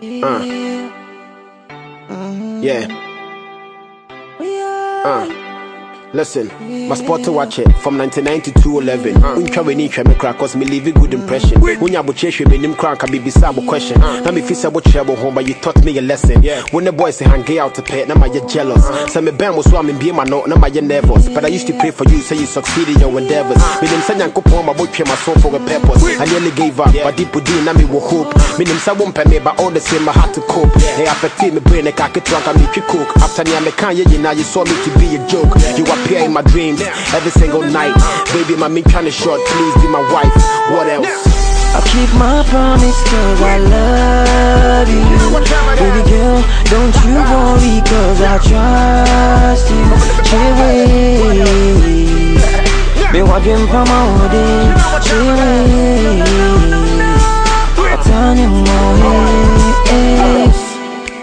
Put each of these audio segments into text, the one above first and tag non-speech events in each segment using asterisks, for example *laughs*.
Uh. Yeah. Uh. Listen, my spot to watch it from 1990 to 11. Uh. Untwa we need me crack cause me leave a good impression. Unya bo chehwe me nim crack be bisa bo question. Uh. Na me fisa bo trouble home but you taught me a lesson. When the boys say hang out to pay, na my jealous. Uh. Say me bam was swam be my no, na my nervous. But I used to pray for you so you succeed in your endeavors. Me nim sanya nkopon my boy my soul for a purpose. I nearly gave up, but deep within na me wo hope. Me nim sa won me but all the same I had to cope. They affect me brain I could drunk and me cook. After me I can't you now you saw me to be a joke. You appear in my dreams every single night. Baby, my me trying to short, please be my wife. What else? I'll keep my promise cause I love you. Baby girl, don't you worry cause I trust you. Chewy Me. Watching from my day Chewy I turn you more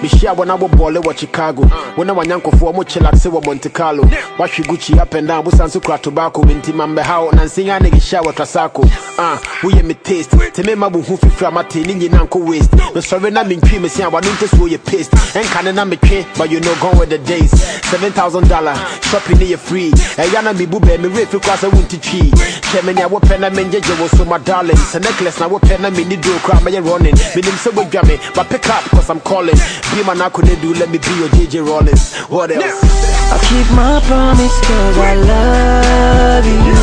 I was ball wa Chicago. Uh. Was young for mo chillax wa Monte Carlo. Wash Gucci up and down, busan su crack tobacco. Minti mambe how and sing a nigga shower trasako. Ah, uh, we me taste. To uh. me ma bu hu fi fra mate ni nyina nko waste. Me sorry na me ntwi me sia wa nte so ye paste. En kan na me twe, but you know gone with the days. $7,000 shopping here free. E ya na me bu be me refi kwa sa wunti twi. Che me nya wo pe na me njeje wo so my darling. Se necklace na wo pe na me ni do cry me running. Me nim se wo dwa me, but pick up cause I'm calling. Be my I couldn't do, let me be your JJ Rawlings. What else? I'll keep my promise cause I love you.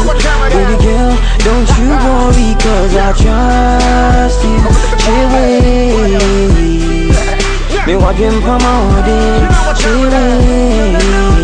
Baby girl, don't you worry cause I trust you. Chewy Me. Watching from all day Chewy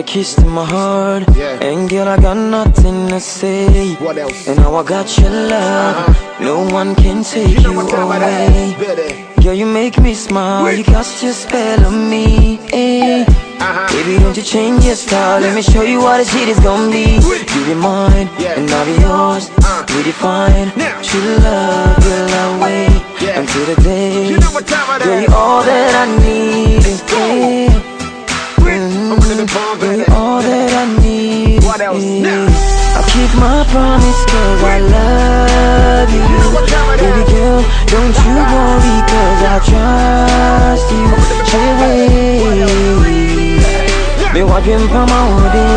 a kiss to my heart, Yeah. and girl, I got nothing to say. What else? And now I got your love, uh-huh. no one can take you away. Better. Girl, you make me smile, you cast your spell on me. eh. Uh-huh. Baby, don't you change your style, let me show you what this shit is gonna be. You be mine, Yeah. and I'll be yours. Uh. We define true love, girl, I'll wait Yeah. until the day. You know what time it Girl, is. you all that I need. Keep my promise cause I love you. Baby girl, don't you worry cause I trust you. Chérie, me. Wajin pa maudi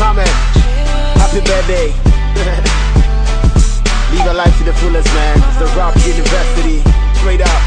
I'm Happy birthday. *laughs* Live your life to the fullest, man. It's the Rock University. Straight up.